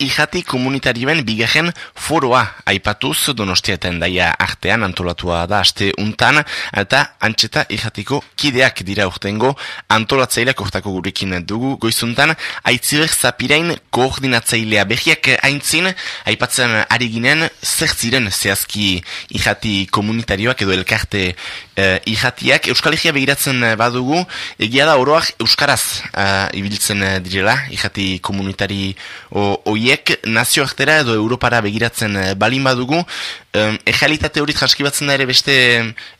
Ijati komunitarioen bigarren foroa aipatuz donostia eta endaia artean antolatua da aste untan eta antxeta Ijatiko kideak dira urtengo antolatzaileak ortako gurekin dugu goizuntan. Aitzibek zapirain koordinatzailea behiak aintzin aipatzen ari ginen zer ziren zehazki Ijati komunitarioak edo elkarte uh, Ijatiak Euskal Ejia begiratzen badugu egia da oroak Euskaraz uh, ibiltzen direla Ijati komunitari oiek nazioartera edo Europara begiratzen eh, balin badugu, um, ejalitate horit jaskibatzen da ere beste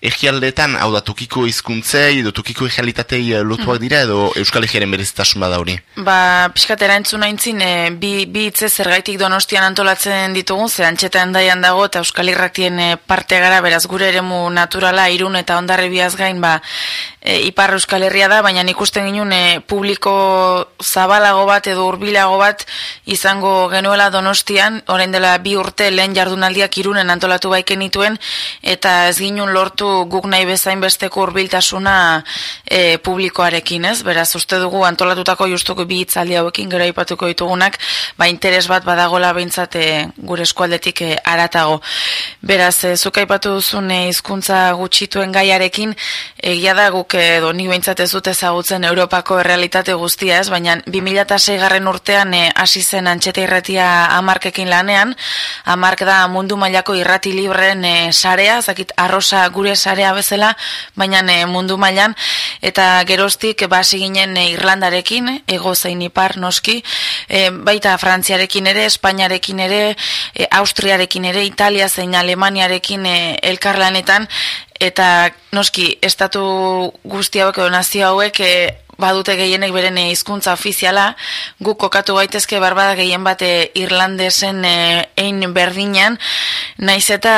egialdeetan, hau da tokiko izkuntzei edo tokiko ejalitatei eh, lotuak mm. dira edo Euskal Egiaren berezitasun bada hori? Ba, piskatera entzuna intzin, e, bi, bi itze zergaitik donostian antolatzen ditugu, ze daian dago eta Euskal Irratien parte gara, beraz gure eremu naturala, irun eta ondarri biaz gain, ba, e, Ipar Euskal Herria da, baina ikusten ginen e, publiko zabalago bat edo hurbilago bat izango genuela donostian, orain dela bi urte lehen jardunaldiak irunen antolatu baiken ituen, eta ez ginen lortu guk nahi bezain besteko hurbiltasuna e, publikoarekin, ez? Beraz, uste dugu antolatutako justuko bi itzaldi hauekin gero aipatuko ditugunak, ba interes bat badagola behintzat e, gure eskualdetik e, aratago. Beraz, e, zuk aipatu duzun e, hizkuntza gutxituen gaiarekin, egia da guk edo nik behintzat ez dut ezagutzen Europako errealitate guztia ez, baina 2006 garren urtean eh, hasi zen antxeta irratia amarkekin lanean, amark da mundu mailako irrati libreen e, sarea, zakit arrosa gure sarea bezala, baina e, mundu mailan. Eta geroztik basi ginen Irlandarekin, ego zein ipar noski, baita Frantziarekin ere, Espainiarekin ere, Austriarekin ere, Italia zein Alemaniarekin e, elkarlanetan, eta noski estatu guzti hauek edo nazio hauek e, badute gehienek beren hizkuntza ofiziala. Guk kokatu gaitezke barbada gehien bate irlandesen e, ein berdinan naiz eta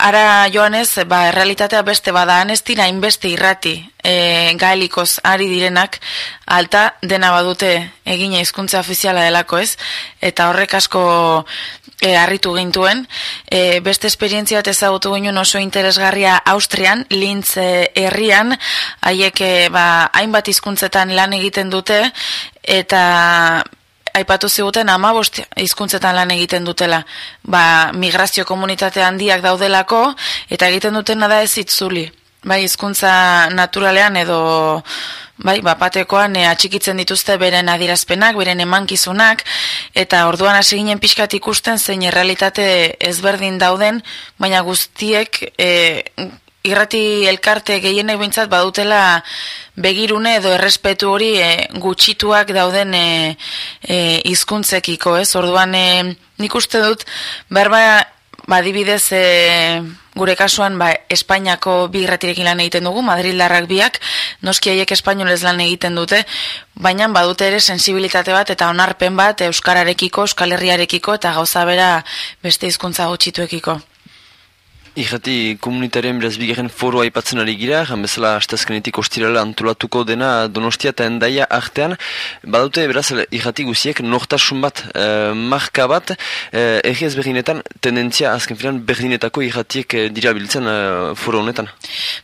ara joanez ba errealitatea beste bada dira inbeste irrati e, gaelikoz ari direnak alta dena badute egina hizkuntza ofiziala delako ez? Eta horrek asko e, harritu gintuen. E, beste esperientzia bat ezagutu ginen oso interesgarria Austrian, Linz e, herrian, haiek e, ba, hainbat hizkuntzetan lan egiten dute, eta aipatu ziguten ama bost hizkuntzetan lan egiten dutela. Ba, migrazio komunitate handiak daudelako, eta egiten dutena da ez itzuli. Bai, hizkuntza naturalean edo bai, bapatekoan e, atxikitzen dituzte beren adirazpenak, beren emankizunak, eta orduan hasi ginen pixkat ikusten zein errealitate ezberdin dauden, baina guztiek e, irrati elkarte gehienek bintzat badutela begirune edo errespetu hori e, gutxituak dauden e, e, izkuntzekiko, ez? Orduan e, nik uste dut, berba badibidez e, gure kasuan ba, Espainiako bi irratirekin lan egiten dugu, Madrildarrak biak, noski haiek espainolez lan egiten dute, baina badute ere sensibilitate bat eta onarpen bat Euskararekiko, Euskal Herriarekiko eta gauza bera beste hizkuntza gutxituekiko. Ikati komunitarien beraz bigarren foro aipatzen ari gira, bezala astazkenetik ostirala antolatuko dena donostia eta endaia artean, badute beraz ikati guziek nortasun bat, e, marka bat, e, egiaz berdinetan tendentzia azken filan berdinetako ikatiek e, dira biltzen foro honetan.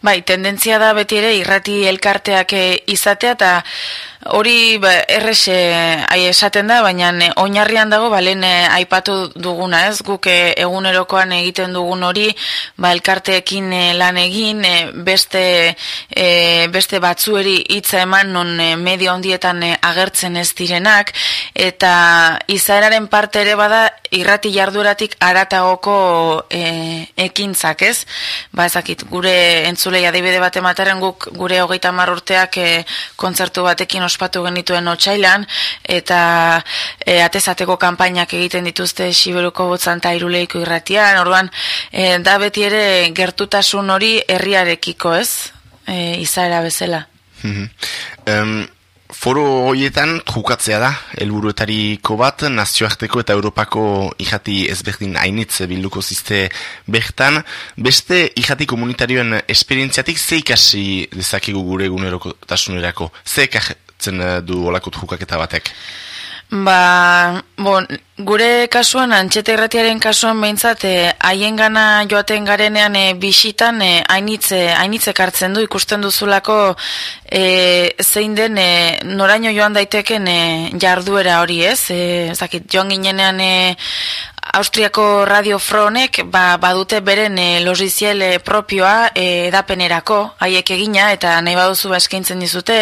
Bai, tendentzia da beti ere irrati elkarteak izatea eta Hori ba, errexe ai esaten da, baina oinarrian dago balen aipatu duguna, ez? Guk e, egunerokoan egiten dugun hori, ba elkarteekin lan egin, beste e, beste batzueri hitza eman non medio hondietan agertzen ez direnak eta izaeraren parte ere bada irrati jardueratik aratagoko e, ekintzak, ez? Ba, ezakit, gure entzulei adibide bat emataren guk gure hogeita urteak e, kontzertu batekin ospatu genituen otxailan, eta e, atezateko kanpainak egiten dituzte Siberuko botzan eta iruleiko irratian, orduan, e, da beti ere gertutasun hori herriarekiko ez, e, izaera bezala. um, foro horietan jukatzea da, helburuetariko bat, nazioarteko eta Europako ijati ezberdin hainitze bilduko ziste bertan, beste ijati komunitarioen esperientziatik ze ikasi gure eguneroko tasunerako, ze zen eh, du olakut jukaketa batek? Ba, bon, gure kasuan, antxete irratiaren kasuan behintzat, eh, haien gana joaten garenean e, bisitan e, hainitze, hainitze kartzen du, ikusten duzulako e, zein den e, noraino joan daiteken e, jarduera hori ez, e, zakit, joan ginenean e, Austriako Radio Fronek ba, badute beren e, logiziel propioa e, edapenerako, haiek egina, eta nahi baduzu ba eskaintzen dizute,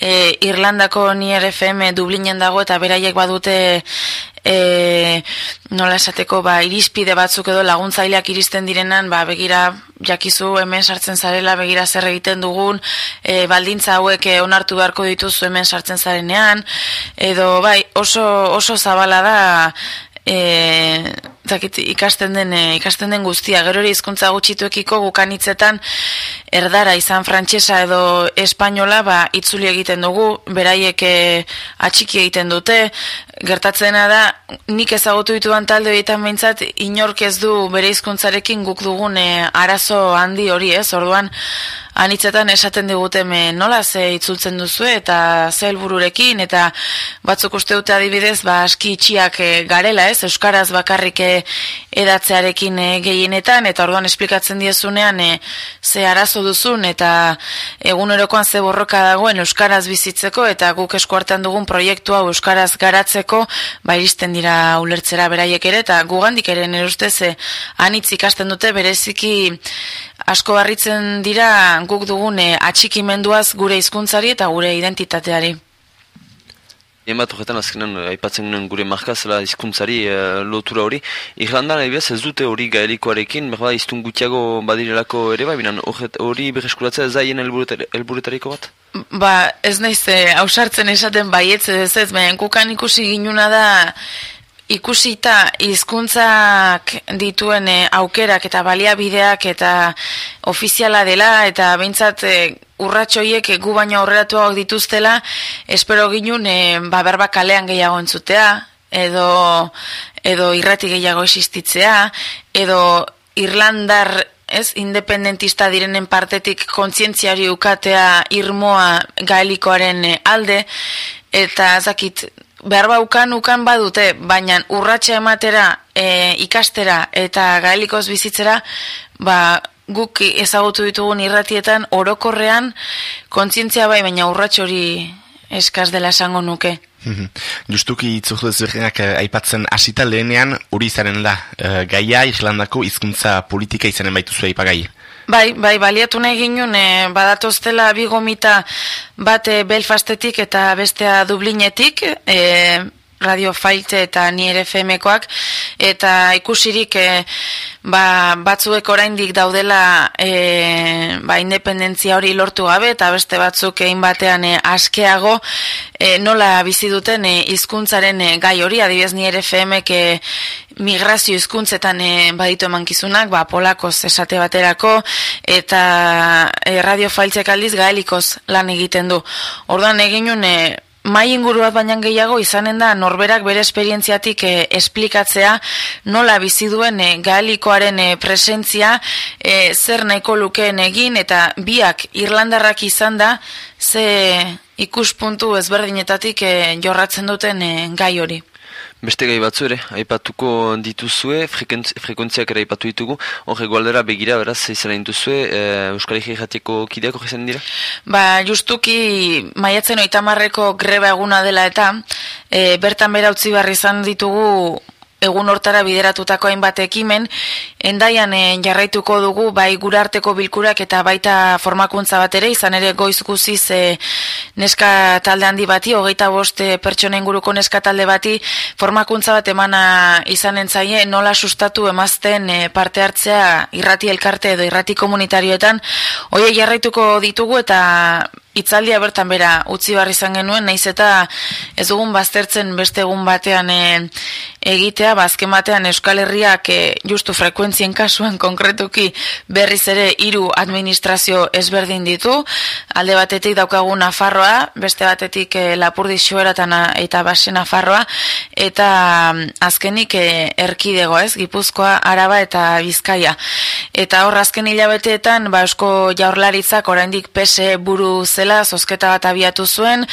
e, Irlandako ni RFM Dublinen dago, eta beraiek badute e, nola esateko ba, irizpide batzuk edo laguntzaileak iristen direnan, ba, begira jakizu hemen sartzen zarela, begira zer egiten dugun, e, baldintza hauek onartu beharko dituzu hemen sartzen zarenean, edo bai, oso, oso zabala da e, zakit, ikasten den e, ikasten den guztia. Gero ere hizkuntza gutxituekiko gukanitzetan erdara izan frantsesa edo espainola ba itzuli egiten dugu beraiek e, atxiki egiten dute. Gertatzena da nik ezagutu dituan talde horietan behintzat inork ez du bere hizkuntzarekin guk dugun e, arazo handi hori ez? Orduan anitzetan esaten digute me nola ze itzultzen duzu eta ze helbururekin eta batzuk uste dute adibidez ba aski itxiak e, garela ez? Euskaraz bakarrik e, edatzearekin e, gehienetan eta orduan esplikatzen diezunean e, ze arazo duzun eta egunerokoan ze borroka dagoen euskaraz bizitzeko eta guk eskuartean dugun proiektu hau euskaraz garatzeko ba iristen dira ulertzera beraiek ere eta gugandik ere nere ustez e, anitz ikasten dute bereziki asko barritzen dira guk dugune atxikimenduaz gure hizkuntzari eta gure identitateari. Ien bat horretan azkenan aipatzen ginen gure marka zela izkuntzari eh, lotura hori. Irlandan ez dute hori gaelikoarekin, berba iztun gutiago badirelako ere bai, binan hori berreskuratzea ez da hien elburetariko bat? Ba, ez naiz, hausartzen esaten baietz ez ez, baina kukan ikusi ginuna da ikusita hizkuntzak dituen eh, aukerak eta baliabideak eta ofiziala dela eta behintzat e, urratxoiek gu baino aurreratuak dituztela espero ginun e, ba berba kalean gehiago entzutea edo edo irrati gehiago existitzea edo irlandar ez independentista direnen partetik kontzientziari ukatea irmoa gaelikoaren alde eta zakit behar baukan ukan badute, baina urratxe ematera e, ikastera eta gaelikoz bizitzera, ba, guk ezagutu ditugun irratietan orokorrean kontzientzia bai, baina urratxe hori eskaz dela esango nuke. Mhm. Justuki itzuktu ezberdinak eh, aipatzen asita lehenean hori izanen da, eh, gaia Irlandako hizkuntza politika izanen baituzu aipagai. Bai, bai, baliatu nahi ginen, e, badatoztela bigomita bat e, Belfastetik eta bestea Dublinetik, e, Radio Failte eta ni ere FMkoak eta ikusirik e, ba, batzuek oraindik daudela e, ba, independentzia hori lortu gabe eta beste batzuk egin batean e, askeago e, nola bizi duten hizkuntzaren e, gai hori adibidez ni ere FMek e, migrazio hizkuntzetan e, baditu emankizunak ba polakoz esate baterako eta e, Radio Failtzek aldiz gaelikoz lan egiten du. Orduan eginun e, mai inguru bat baina gehiago izanen da norberak bere esperientziatik e, esplikatzea nola bizi duen e, galikoaren e, presentzia e, zer nahiko lukeen egin eta biak Irlandarrak izan da ze ikuspuntu ezberdinetatik e, jorratzen duten e, gai hori. Beste gai batzu ere, aipatuko dituzue, frekuentziak ere aipatu ditugu, hori gualdera begira, beraz, izan duzue, e, Euskal Egi jateko kideako izan dira? Ba, justuki, maiatzen oitamarreko greba eguna dela eta, e, bertan bera utzi barri izan ditugu egun hortara bideratutako hainbat ekimen, endaian e, jarraituko dugu bai gura arteko bilkurak eta baita formakuntza bat ere, izan ere goiz guziz e, neska talde handi bati, hogeita boste eh, pertsona inguruko neska talde bati, formakuntza bat emana izan entzaie, nola sustatu emazten e, parte hartzea irrati elkarte edo irrati komunitarioetan, hoi jarraituko ditugu eta itzaldia bertan bera utzi barri izan genuen, naiz eta ez dugun baztertzen beste egun batean e, egitea, bazken ba, batean Euskal Herriak e, justu frekuentzien kasuan konkretuki berriz ere hiru administrazio ezberdin ditu, alde batetik daukagu Nafarroa, beste batetik e, Lapurdi Xoeratan eta Base Nafarroa, eta mm, azkenik e, erkidego ez, Gipuzkoa, Araba eta Bizkaia. Eta hor azken hilabeteetan, ba, Eusko Jaurlaritzak oraindik pese buru zela, zozketa bat abiatu zuen,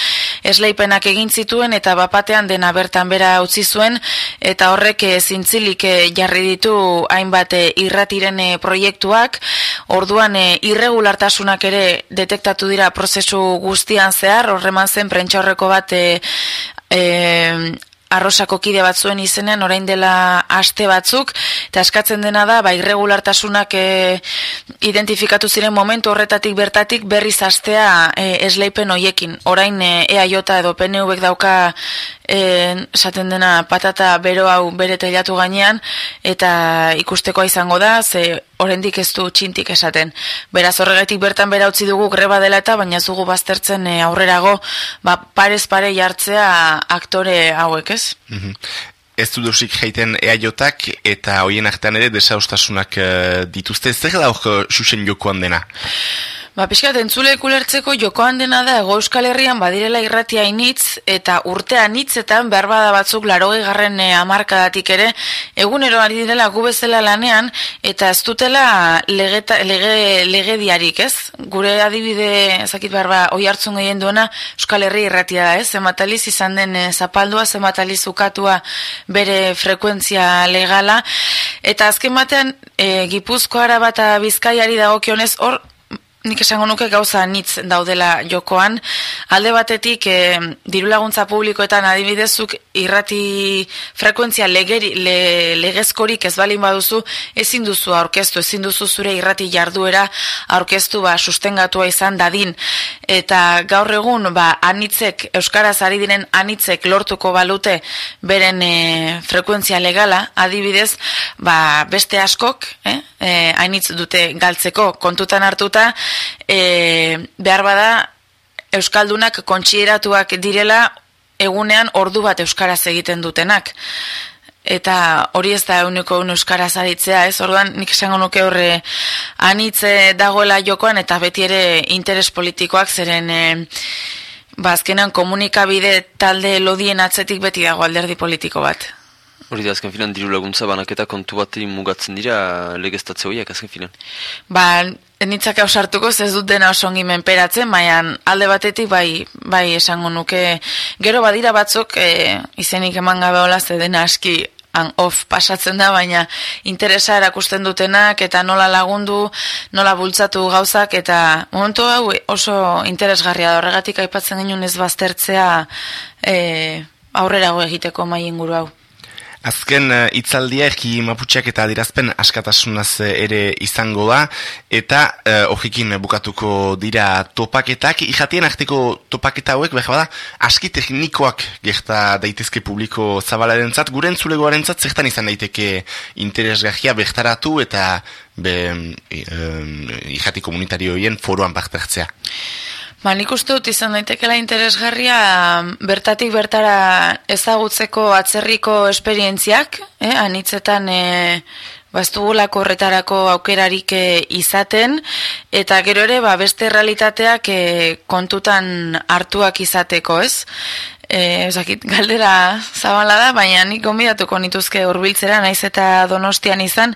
esleipenak egin zituen, eta bapatean dena bertan bera utzi zuen, eta horrek e, zintzilik e, jarri ditu hainbat e, irratiren proiektuak, orduan irregulartasunak ere detektatu dira prozesu guztian zehar, horreman zen prentxaurreko bat e, arrosako kide bat zuen izenean orain dela aste batzuk eta eskatzen dena da ba irregulartasunak e, identifikatu ziren momentu horretatik bertatik berriz astea e, esleipen hoiekin orain e, EAJ edo PNVek dauka esaten dena patata bero hau bere telatu gainean eta ikustekoa izango da ze oraindik ez du txintik esaten. Beraz horregatik bertan bera utzi dugu greba dela eta baina zugu baztertzen e, aurrerago ba, parez pare jartzea aktore hauek ez? Mm Ez du dusik jaiten eaiotak eta hoien artean ere desaustasunak uh, dituzte. Zer da hor susen jokoan dena? Ba, pixkat, entzule kulertzeko jokoan dena da, ego euskal herrian badirela irratia initz, eta urtean hitzetan behar bada batzuk laroge garren e, amarkadatik ere, egunero ari direla gu bezala lanean, eta ez dutela legeta, lege, lege diarik, ez? Gure adibide, ezakit behar ba, oi hartzun gehien duena, euskal herri irratia da, ez? Zemataliz izan den e, zapaldua, zemataliz ukatua bere frekuentzia legala, eta azken batean, e, gipuzkoara bat bizkaiari dagokionez, hor, Nik esango nuke gauza nitz daudela jokoan. Alde batetik, e, diru laguntza publikoetan adibidezuk irrati frekuentzia legeri, le, legezkorik ez balin baduzu, ezin duzu aurkeztu, ezin duzu zure irrati jarduera aurkeztu ba, sustengatua izan dadin. Eta gaur egun, ba, anitzek, Euskaraz ari diren anitzek lortuko balute beren e, frekuentzia legala, adibidez, ba, beste askok, eh? E, hainitz dute galtzeko kontutan hartuta, e, behar bada Euskaldunak kontxieratuak direla egunean ordu bat Euskaraz egiten dutenak. Eta hori ez da euneko un Euskaraz aditzea, ez? Orduan nik esango nuke horre anitze dagoela jokoan eta beti ere interes politikoak zeren e, bazkenan komunikabide talde lodien atzetik beti dago alderdi politiko bat. Hori da, azken filan, diru laguntza banaketa kontu bat mugatzen dira legeztatze horiak, azken filan? Ba, enitzak hausartuko ez dut dena oso ongi menperatzen, maian alde batetik bai, bai esango nuke gero badira batzuk e, izenik eman gabe hola ze dena aski an off pasatzen da, baina interesa erakusten dutenak eta nola lagundu, nola bultzatu gauzak eta momentu hau oso interesgarria da horregatik aipatzen genuen ez baztertzea e, aurrerago egiteko mai inguru hau. Azken uh, itzaldia erki maputxeak eta adirazpen askatasunaz eh, ere izango da, eta uh, bukatuko dira topaketak. Ijatien arteko topaketa hauek, behar bada, aski teknikoak gerta daitezke publiko zabalaren zat, guren zulegoaren zat, zertan izan daiteke interesgahia behtaratu eta be, um, ijati komunitarioien foroan baktertzea. Ba, nik uste dut izan daitekela interesgarria bertatik bertara ezagutzeko atzerriko esperientziak, eh, anitzetan eh, bastugulako horretarako aukerarik eh, izaten, eta gero ere ba, beste realitateak eh, kontutan hartuak izateko, ez? E, ezakit, galdera zabala da, baina nik gombidatuko nituzke urbiltzera naiz eta donostian izan,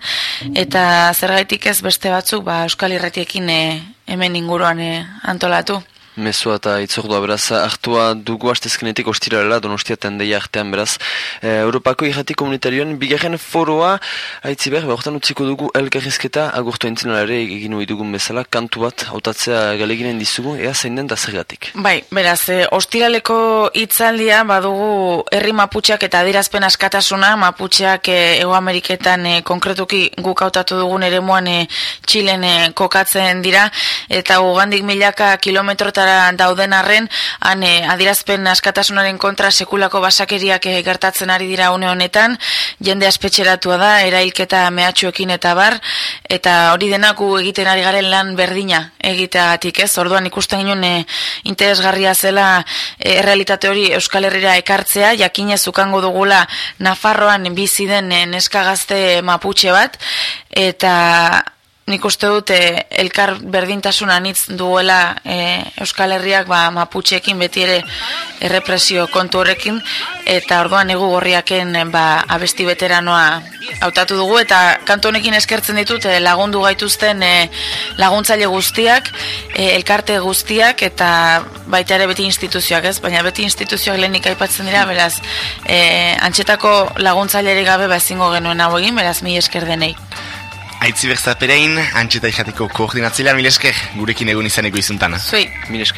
eta zergaitik ez beste batzuk ba, Euskal Irratiekin hemen inguruan antolatu. Mesua eta itzordua beraz hartua dugu astezkenetik ostirarela donostia tendeia artean beraz. E, Europako irrati komunitarioan bigarren foroa haitzi behar, behortan utziko dugu elgarrizketa agurtu entzinalare egin dugun bezala kantu bat hautatzea galeginen dizugu ea zein den da zergatik. Bai, beraz, e, ostiraleko hitzaldia badugu herri maputxeak eta adirazpen askatasuna maputxeak e, Ego Ameriketan e, konkretuki guk hautatu dugun ere muan e, Txilen e, kokatzen dira eta ugandik milaka kilometrotara dauden arren, han e, adirazpen askatasunaren kontra sekulako basakeriak e, gertatzen ari dira une honetan, jende aspetxeratua da, erailketa mehatxuekin eta bar, eta hori denaku egiten ari garen lan berdina egiteagatik, ez? Orduan ikusten ginen e, interesgarria zela e, errealitate hori Euskal Herrira ekartzea, jakinez ukango dugula Nafarroan bizi den e, neska gazte maputxe bat, eta nik uste dut e, elkar berdintasun anitz duela e, Euskal Herriak ba, maputxekin beti ere errepresio kontu horrekin eta orduan egu gorriaken ba, abesti veteranoa hautatu dugu eta kantu honekin eskertzen ditut e, lagundu gaituzten e, laguntzaile guztiak e, elkarte guztiak eta baita ere beti instituzioak ez? Baina beti instituzioak lehenik aipatzen dira beraz e, antxetako laguntzailerik gabe ba ezingo genuen hau egin beraz mi esker denei Aitzi berzaperein, antxeta ikatiko koordinatzila, milesker, gurekin egun izaneko izuntana. Zui. Milesker.